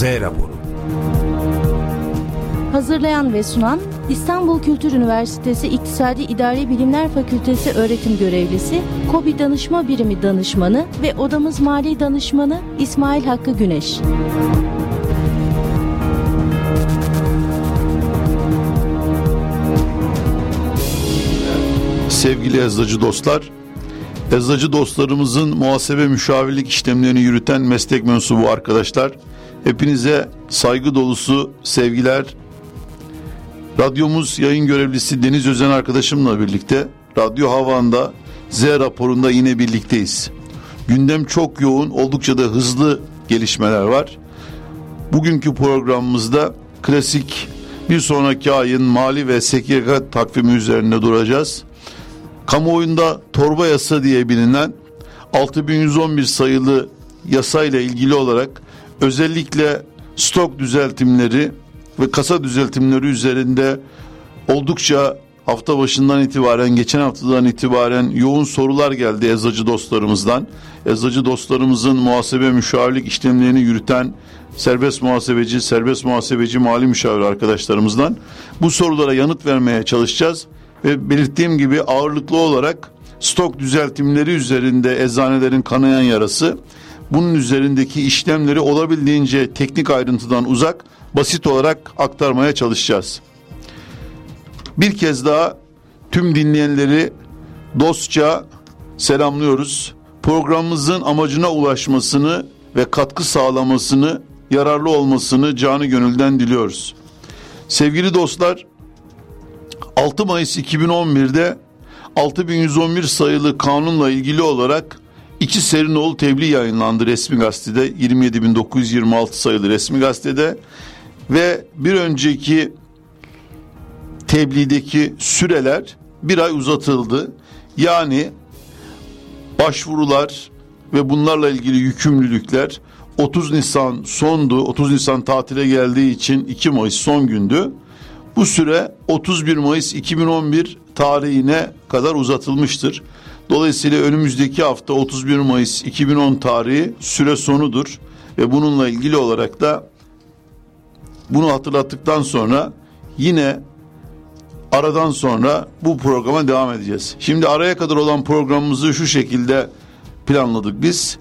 Z raporu. Hazırlayan ve sunan İstanbul Kültür Üniversitesi İktisadi İdari Bilimler Fakültesi öğretim görevlisi, KOBİ Danışma Birimi Danışmanı ve Odamız Mali Danışmanı İsmail Hakkı Güneş. Sevgili eczacı dostlar, eczacı dostlarımızın muhasebe müşavirlik işlemlerini yürüten meslek mensubu arkadaşlar, hepinize saygı dolusu sevgiler. Radyomuz yayın görevlisi Deniz Özen arkadaşımla birlikte Radyo Havan'da Z raporunda yine birlikteyiz. Gündem çok yoğun, oldukça da hızlı gelişmeler var. Bugünkü programımızda klasik bir sonraki ayın mali ve SGK takvimi üzerinde duracağız. Kamuoyunda torba yasa diye bilinen 6111 sayılı yasayla ilgili olarak özellikle stok düzeltimleri ve kasa düzeltimleri üzerinde oldukça hafta başından itibaren geçen haftadan itibaren yoğun sorular geldi eczacı dostlarımızdan. Eczacı dostlarımızın muhasebe müşavirlik işlemlerini yürüten serbest muhasebeci, serbest muhasebeci mali müşavir arkadaşlarımızdan bu sorulara yanıt vermeye çalışacağız ve belirttiğim gibi ağırlıklı olarak stok düzeltimleri üzerinde eczanelerin kanayan yarası bunun üzerindeki işlemleri olabildiğince teknik ayrıntıdan uzak basit olarak aktarmaya çalışacağız. Bir kez daha tüm dinleyenleri dostça selamlıyoruz. Programımızın amacına ulaşmasını ve katkı sağlamasını, yararlı olmasını canı gönülden diliyoruz. Sevgili dostlar, 6 Mayıs 2011'de 6111 sayılı kanunla ilgili olarak iki Serinoğlu tebliğ yayınlandı resmi gazetede 27926 sayılı resmi gazetede ve bir önceki tebliğdeki süreler bir ay uzatıldı. Yani başvurular ve bunlarla ilgili yükümlülükler 30 Nisan sondu. 30 Nisan tatile geldiği için 2 Mayıs son gündü. Bu süre 31 Mayıs 2011 tarihine kadar uzatılmıştır. Dolayısıyla önümüzdeki hafta 31 Mayıs 2010 tarihi süre sonudur ve bununla ilgili olarak da bunu hatırlattıktan sonra yine aradan sonra bu programa devam edeceğiz. Şimdi araya kadar olan programımızı şu şekilde planladık biz.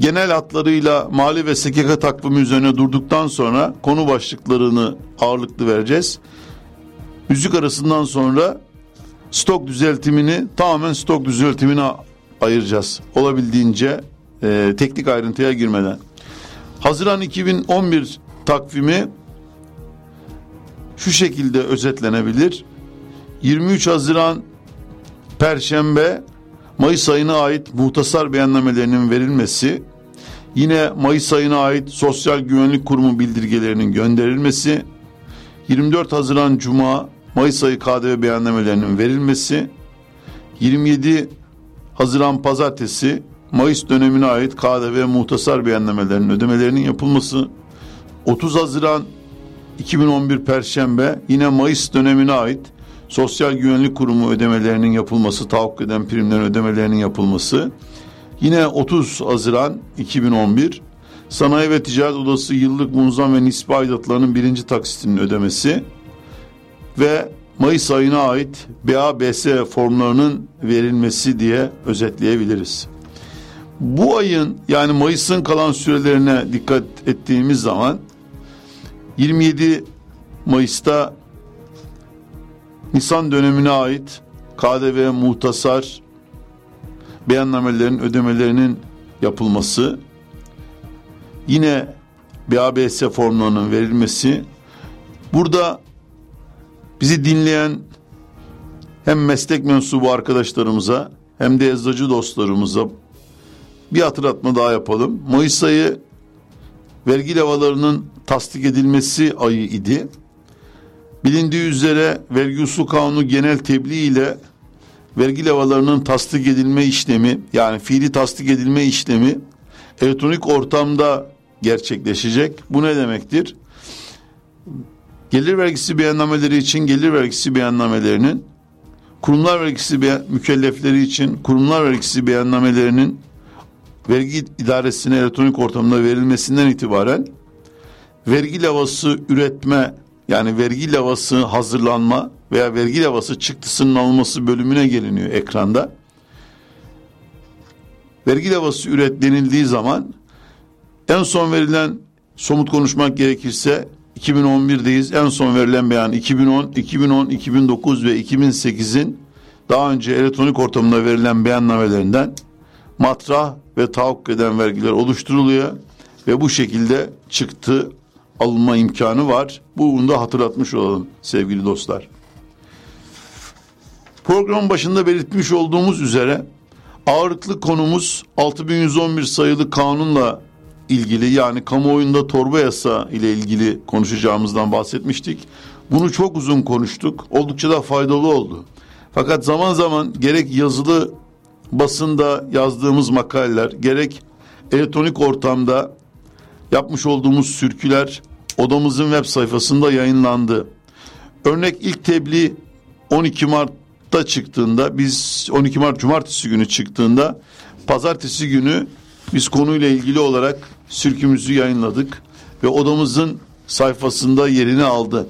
Genel hatlarıyla mali ve SGK takvimi üzerine durduktan sonra konu başlıklarını ağırlıklı vereceğiz. Müzik arasından sonra stok düzeltimini tamamen stok düzeltimine ayıracağız. Olabildiğince e, teknik ayrıntıya girmeden. Haziran 2011 takvimi şu şekilde özetlenebilir. 23 Haziran Perşembe Mayıs ayına ait muhtasar beyannamelerinin verilmesi, yine Mayıs ayına ait Sosyal Güvenlik Kurumu bildirgelerinin gönderilmesi, 24 Haziran Cuma Mayıs ayı KDV beyannamelerinin verilmesi, 27 Haziran Pazartesi Mayıs dönemine ait KDV muhtasar beyannamelerinin ödemelerinin yapılması, 30 Haziran 2011 Perşembe yine Mayıs dönemine ait Sosyal Güvenlik Kurumu ödemelerinin yapılması, tahakkuk eden primlerin ödemelerinin yapılması. Yine 30 Haziran 2011 Sanayi ve Ticaret Odası yıllık munzam ve nispi aidatlarının birinci taksitinin ödemesi ve Mayıs ayına ait BABS formlarının verilmesi diye özetleyebiliriz. Bu ayın yani Mayıs'ın kalan sürelerine dikkat ettiğimiz zaman 27 Mayıs'ta Nisan dönemine ait KDV muhtasar beyannamelerin ödemelerinin yapılması, yine BABS formlarının verilmesi, burada bizi dinleyen hem meslek mensubu arkadaşlarımıza hem de eczacı dostlarımıza bir hatırlatma daha yapalım. Mayıs ayı vergi lavalarının tasdik edilmesi ayı idi. Bilindiği üzere vergi usul kanunu genel tebliğ ile vergi lavalarının tasdik edilme işlemi yani fiili tasdik edilme işlemi elektronik ortamda gerçekleşecek. Bu ne demektir? Gelir vergisi beyannameleri için gelir vergisi beyannamelerinin kurumlar vergisi beyan, mükellefleri için kurumlar vergisi beyannamelerinin vergi idaresine elektronik ortamda verilmesinden itibaren vergi lavası üretme yani vergi lavası hazırlanma veya vergi lavası çıktısının alınması bölümüne geliniyor ekranda. Vergi lavası üret denildiği zaman en son verilen somut konuşmak gerekirse 2011'deyiz. En son verilen beyan 2010, 2010, 2009 ve 2008'in daha önce elektronik ortamında verilen beyannamelerinden matrah ve tahakkuk eden vergiler oluşturuluyor ve bu şekilde çıktı alınma imkanı var. Bunu da hatırlatmış olalım sevgili dostlar. Programın başında belirtmiş olduğumuz üzere ağırlıklı konumuz 6111 sayılı kanunla ilgili yani kamuoyunda torba yasa ile ilgili konuşacağımızdan bahsetmiştik. Bunu çok uzun konuştuk. Oldukça da faydalı oldu. Fakat zaman zaman gerek yazılı basında yazdığımız makaleler, gerek elektronik ortamda yapmış olduğumuz sürküler odamızın web sayfasında yayınlandı. Örnek ilk tebliğ 12 Mart'ta çıktığında biz 12 Mart Cumartesi günü çıktığında pazartesi günü biz konuyla ilgili olarak sürkümüzü yayınladık ve odamızın sayfasında yerini aldı.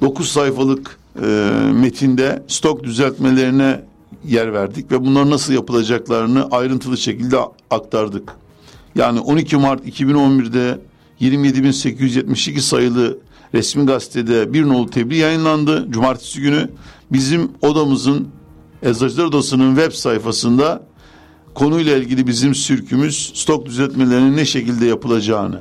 9 sayfalık e, metinde stok düzeltmelerine yer verdik ve bunlar nasıl yapılacaklarını ayrıntılı şekilde aktardık. Yani 12 Mart 2011'de 27.872 sayılı resmi gazetede bir nolu tebliğ yayınlandı. Cumartesi günü bizim odamızın Eczacılar Odası'nın web sayfasında konuyla ilgili bizim sürkümüz stok düzeltmelerinin ne şekilde yapılacağını.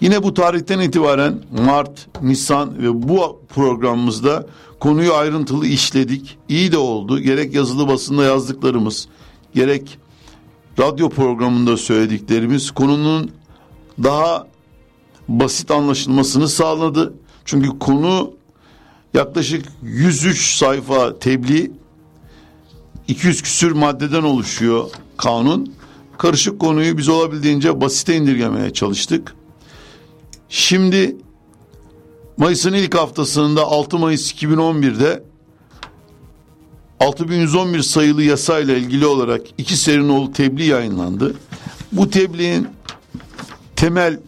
Yine bu tarihten itibaren Mart, Nisan ve bu programımızda konuyu ayrıntılı işledik. İyi de oldu. Gerek yazılı basında yazdıklarımız, gerek radyo programında söylediklerimiz konunun daha basit anlaşılmasını sağladı. Çünkü konu yaklaşık 103 sayfa tebliğ 200 küsür maddeden oluşuyor kanun. Karışık konuyu biz olabildiğince basite indirgemeye çalıştık. Şimdi Mayıs'ın ilk haftasında 6 Mayıs 2011'de 6111 sayılı yasayla ilgili olarak iki serinoğlu tebliğ yayınlandı. Bu tebliğin temel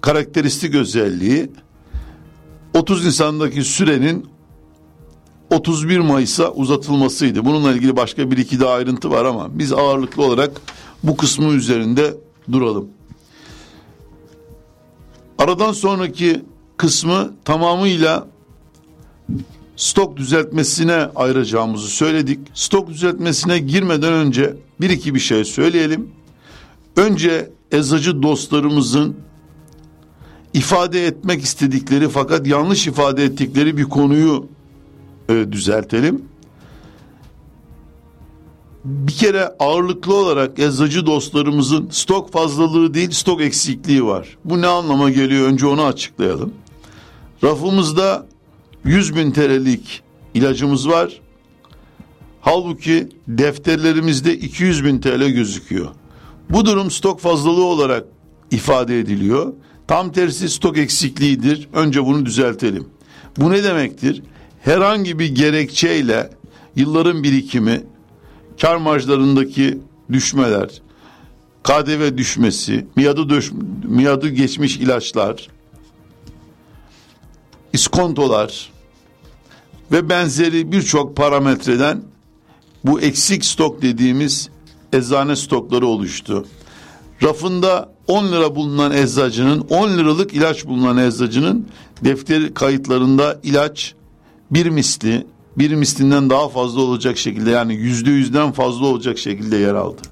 karakteristik özelliği 30 Nisan'daki sürenin 31 Mayıs'a uzatılmasıydı. Bununla ilgili başka bir iki daha ayrıntı var ama biz ağırlıklı olarak bu kısmı üzerinde duralım. Aradan sonraki kısmı tamamıyla stok düzeltmesine ayıracağımızı söyledik. Stok düzeltmesine girmeden önce bir iki bir şey söyleyelim. Önce eczacı dostlarımızın ifade etmek istedikleri fakat yanlış ifade ettikleri bir konuyu e, düzeltelim. Bir kere ağırlıklı olarak eczacı dostlarımızın stok fazlalığı değil stok eksikliği var. Bu ne anlama geliyor önce onu açıklayalım. Rafımızda 100 bin TL'lik ilacımız var. Halbuki defterlerimizde 200 bin TL gözüküyor. Bu durum stok fazlalığı olarak ifade ediliyor. Tam tersi stok eksikliğidir. Önce bunu düzeltelim. Bu ne demektir? Herhangi bir gerekçeyle yılların birikimi, kar marjlarındaki düşmeler, KDV düşmesi, miadı, düş, miadı geçmiş ilaçlar, iskontolar ve benzeri birçok parametreden bu eksik stok dediğimiz eczane stokları oluştu. Rafında 10 lira bulunan eczacının 10 liralık ilaç bulunan eczacının defter kayıtlarında ilaç bir misli bir mislinden daha fazla olacak şekilde yani yüzde yüzden fazla olacak şekilde yer aldı.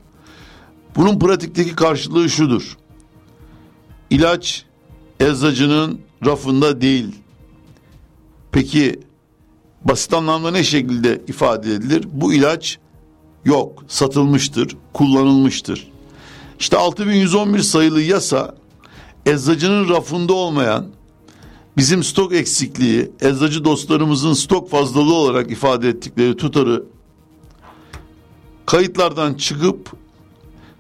Bunun pratikteki karşılığı şudur. İlaç eczacının rafında değil. Peki basit anlamda ne şekilde ifade edilir? Bu ilaç yok, satılmıştır, kullanılmıştır. İşte 6111 sayılı yasa eczacının rafında olmayan bizim stok eksikliği, eczacı dostlarımızın stok fazlalığı olarak ifade ettikleri tutarı kayıtlardan çıkıp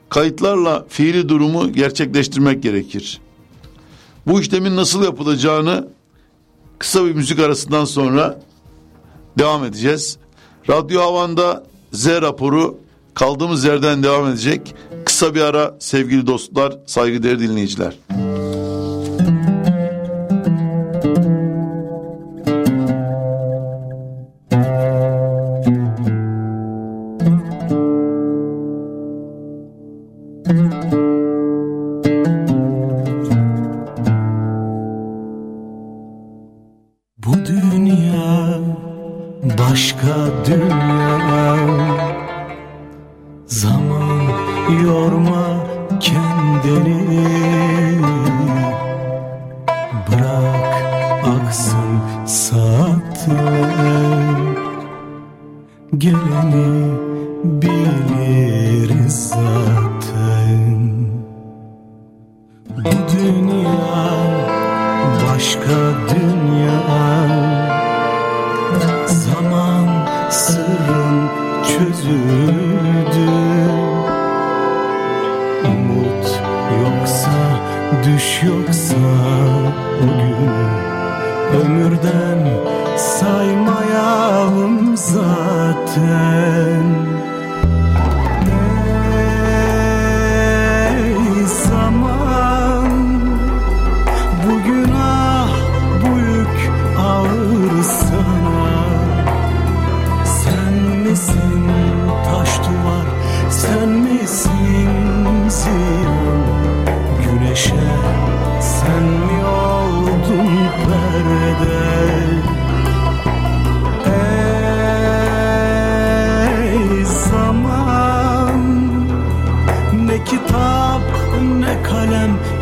kayıtlarla fiili durumu gerçekleştirmek gerekir. Bu işlemin nasıl yapılacağını kısa bir müzik arasından sonra devam edeceğiz. Radyo Havan'da Z raporu kaldığımız yerden devam edecek. Kısa bir ara sevgili dostlar, saygıdeğer dinleyiciler. Bu dünya başka dünya. Zaman yorma kendini. Bırak aksın saatler. Geleni yoksa düş yoksa o gün Ömürden saymayalım zaten.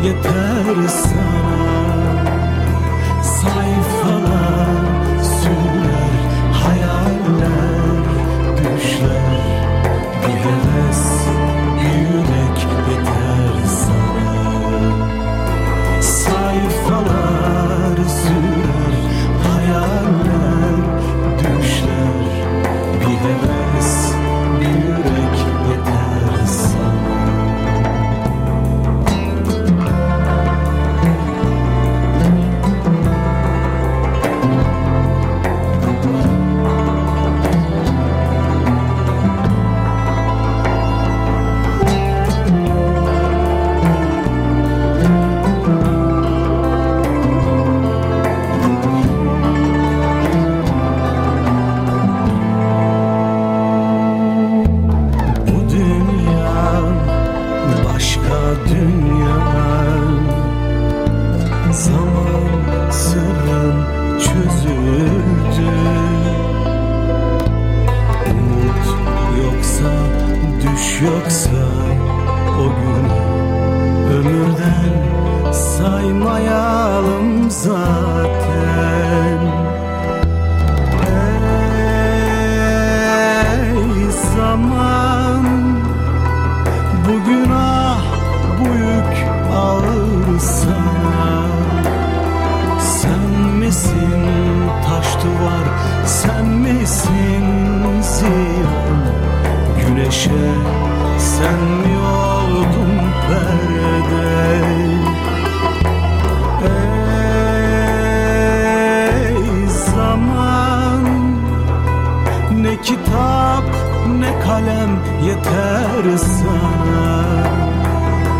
yeter sana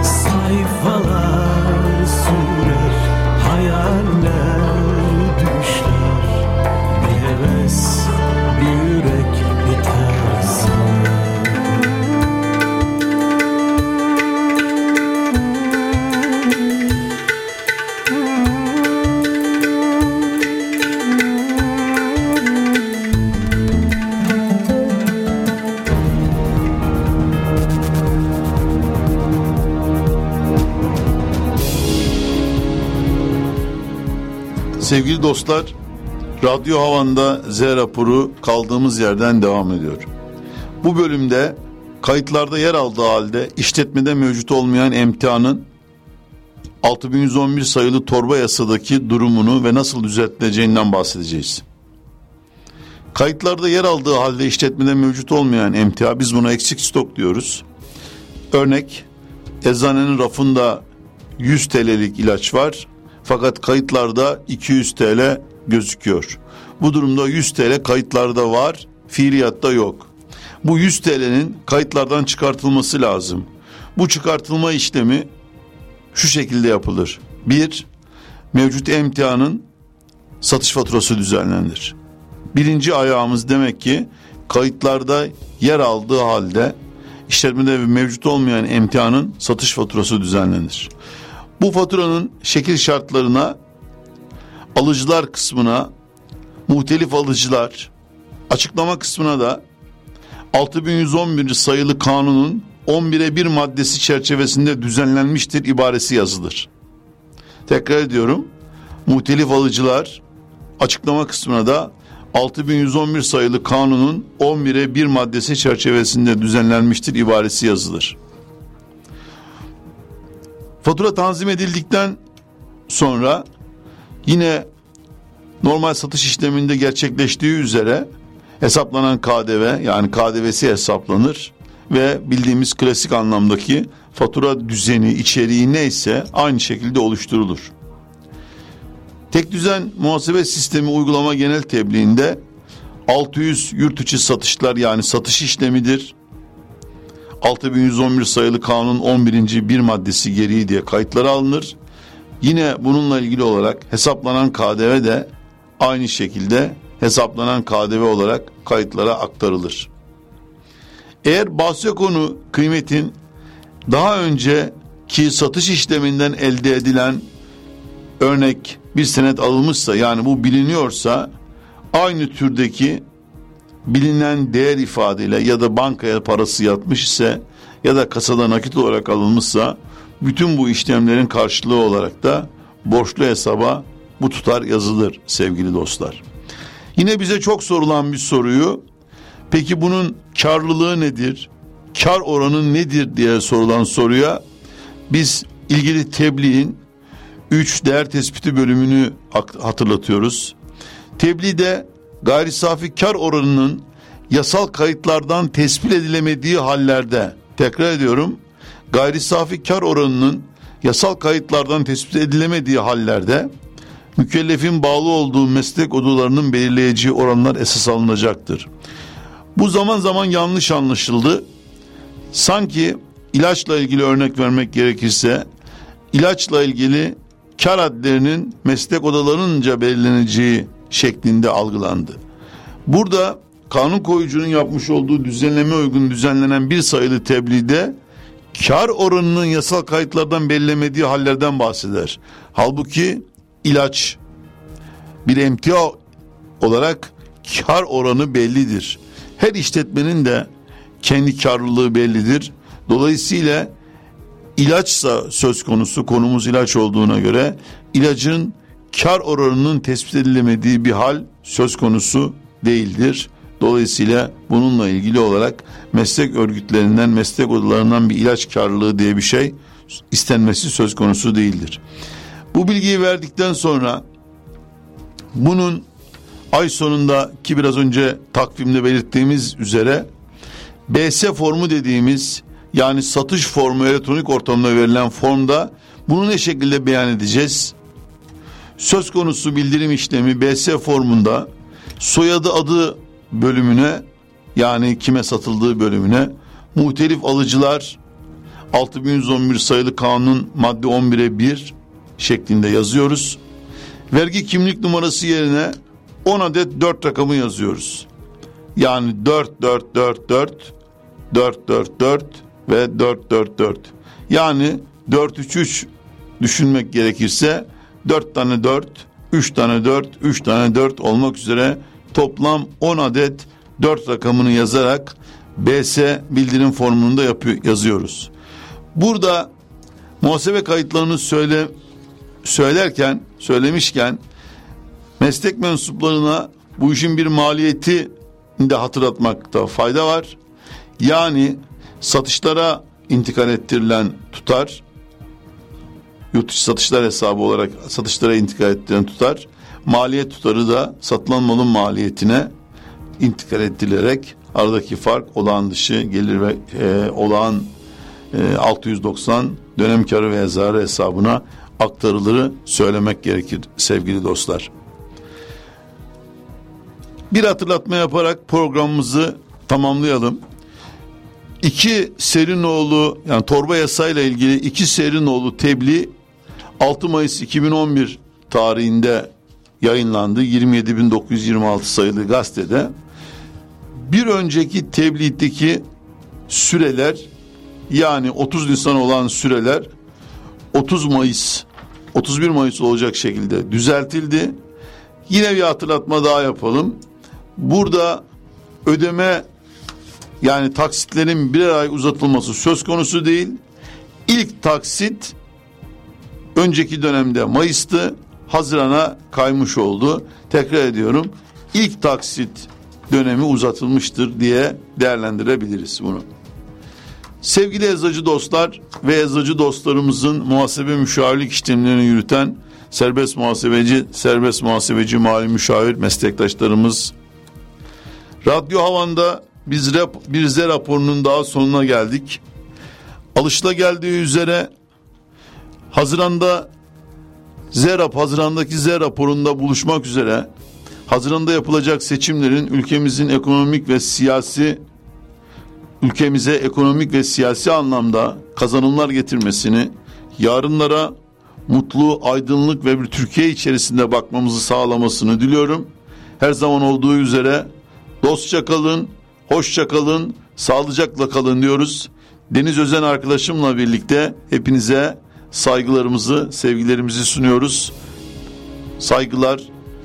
Sevgili dostlar, Radyo Havan'da Z raporu kaldığımız yerden devam ediyor. Bu bölümde kayıtlarda yer aldığı halde işletmede mevcut olmayan emtianın 6111 sayılı torba yasadaki durumunu ve nasıl düzeltileceğinden bahsedeceğiz. Kayıtlarda yer aldığı halde işletmede mevcut olmayan emtia biz buna eksik stok diyoruz. Örnek eczanenin rafında 100 TL'lik ilaç var fakat kayıtlarda 200 TL gözüküyor. Bu durumda 100 TL kayıtlarda var, fiiliyatta yok. Bu 100 TL'nin kayıtlardan çıkartılması lazım. Bu çıkartılma işlemi şu şekilde yapılır. Bir, mevcut emtianın satış faturası düzenlenir. Birinci ayağımız demek ki kayıtlarda yer aldığı halde işletmede mevcut olmayan emtianın satış faturası düzenlenir. Bu faturanın şekil şartlarına alıcılar kısmına muhtelif alıcılar açıklama kısmına da 6111 sayılı kanunun 11'e 1 maddesi çerçevesinde düzenlenmiştir ibaresi yazılır. Tekrar ediyorum. Muhtelif alıcılar açıklama kısmına da 6111 sayılı kanunun 11'e 1 maddesi çerçevesinde düzenlenmiştir ibaresi yazılır. Fatura tanzim edildikten sonra yine normal satış işleminde gerçekleştiği üzere hesaplanan KDV yani KDV'si hesaplanır ve bildiğimiz klasik anlamdaki fatura düzeni, içeriği neyse aynı şekilde oluşturulur. Tek düzen muhasebe sistemi uygulama genel tebliğinde 600 yurt içi satışlar yani satış işlemidir. 6111 sayılı kanun 11. bir maddesi gereği diye kayıtlara alınır. Yine bununla ilgili olarak hesaplanan KDV de aynı şekilde hesaplanan KDV olarak kayıtlara aktarılır. Eğer bahse konu kıymetin daha önce ki satış işleminden elde edilen örnek bir senet alınmışsa yani bu biliniyorsa aynı türdeki bilinen değer ifadeyle ya da bankaya parası yatmış ise ya da kasada nakit olarak alınmışsa bütün bu işlemlerin karşılığı olarak da borçlu hesaba bu tutar yazılır sevgili dostlar. Yine bize çok sorulan bir soruyu peki bunun karlılığı nedir? Kar oranı nedir diye sorulan soruya biz ilgili tebliğin 3 değer tespiti bölümünü hatırlatıyoruz. Tebliğde gayri safi kar oranının yasal kayıtlardan tespit edilemediği hallerde tekrar ediyorum gayri safi kar oranının yasal kayıtlardan tespit edilemediği hallerde mükellefin bağlı olduğu meslek odalarının belirleyeceği oranlar esas alınacaktır. Bu zaman zaman yanlış anlaşıldı. Sanki ilaçla ilgili örnek vermek gerekirse ilaçla ilgili kar adlerinin meslek odalarınca belirleneceği şeklinde algılandı. Burada kanun koyucunun yapmış olduğu düzenleme uygun düzenlenen bir sayılı tebliğde kar oranının yasal kayıtlardan belirlemediği hallerden bahseder. Halbuki ilaç bir emtia olarak kar oranı bellidir. Her işletmenin de kendi karlılığı bellidir. Dolayısıyla ilaçsa söz konusu konumuz ilaç olduğuna göre ilacın kar oranının tespit edilemediği bir hal söz konusu değildir. Dolayısıyla bununla ilgili olarak meslek örgütlerinden, meslek odalarından bir ilaç karlılığı diye bir şey istenmesi söz konusu değildir. Bu bilgiyi verdikten sonra bunun ay sonunda ki biraz önce takvimde belirttiğimiz üzere BS formu dediğimiz yani satış formu elektronik ortamda verilen formda bunu ne şekilde beyan edeceğiz? Söz konusu bildirim işlemi BS formunda soyadı adı bölümüne yani kime satıldığı bölümüne muhtelif alıcılar 6111 sayılı kanun madde 11'e 1 şeklinde yazıyoruz. Vergi kimlik numarası yerine 10 adet 4 rakamı yazıyoruz. Yani 4444 444 ve 444. Yani 433 düşünmek gerekirse 4 tane 4, 3 tane 4, 3 tane 4 olmak üzere toplam 10 adet 4 rakamını yazarak BS bildirim formunda yapıyor, yazıyoruz. Burada muhasebe kayıtlarını söyle söylerken, söylemişken meslek mensuplarına bu işin bir maliyeti de hatırlatmakta fayda var. Yani satışlara intikal ettirilen tutar yurt dışı satışlar hesabı olarak satışlara intikal ettirilen tutar maliyet tutarı da satılan malın maliyetine intikal ettirilerek aradaki fark olağan dışı gelir ve e, olağan e, 690 dönem karı ve zararı hesabına aktarılırı söylemek gerekir sevgili dostlar. Bir hatırlatma yaparak programımızı tamamlayalım. İki Serinoğlu yani torba yasayla ilgili iki Serinoğlu tebliğ 6 Mayıs 2011 tarihinde yayınlandı 27.926 sayılı gazetede. Bir önceki tebliğdeki süreler yani 30 Nisan olan süreler 30 Mayıs 31 Mayıs olacak şekilde düzeltildi. Yine bir hatırlatma daha yapalım. Burada ödeme yani taksitlerin birer ay uzatılması söz konusu değil. İlk taksit önceki dönemde Mayıs'tı. Haziran'a kaymış oldu. Tekrar ediyorum. İlk taksit dönemi uzatılmıştır diye değerlendirebiliriz bunu. Sevgili eczacı dostlar ve eczacı dostlarımızın muhasebe müşavirlik işlemlerini yürüten serbest muhasebeci, serbest muhasebeci mali müşavir meslektaşlarımız. Radyo Havan'da biz rap, bir Z raporunun daha sonuna geldik. Alışla geldiği üzere Haziran'da ZERAP, Haziran'daki Z raporunda buluşmak üzere Haziran'da yapılacak seçimlerin ülkemizin ekonomik ve siyasi ülkemize ekonomik ve siyasi anlamda kazanımlar getirmesini, yarınlara mutlu, aydınlık ve bir Türkiye içerisinde bakmamızı sağlamasını diliyorum. Her zaman olduğu üzere dostça kalın, hoşça kalın, sağlıcakla kalın diyoruz. Deniz Özen arkadaşımla birlikte hepinize saygılarımızı, sevgilerimizi sunuyoruz. Saygılar,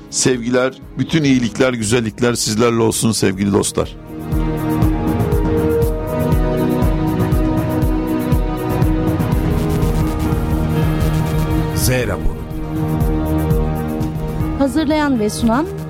sevgiler, bütün iyilikler, güzellikler sizlerle olsun sevgili dostlar. Z raporu. Hazırlayan ve sunan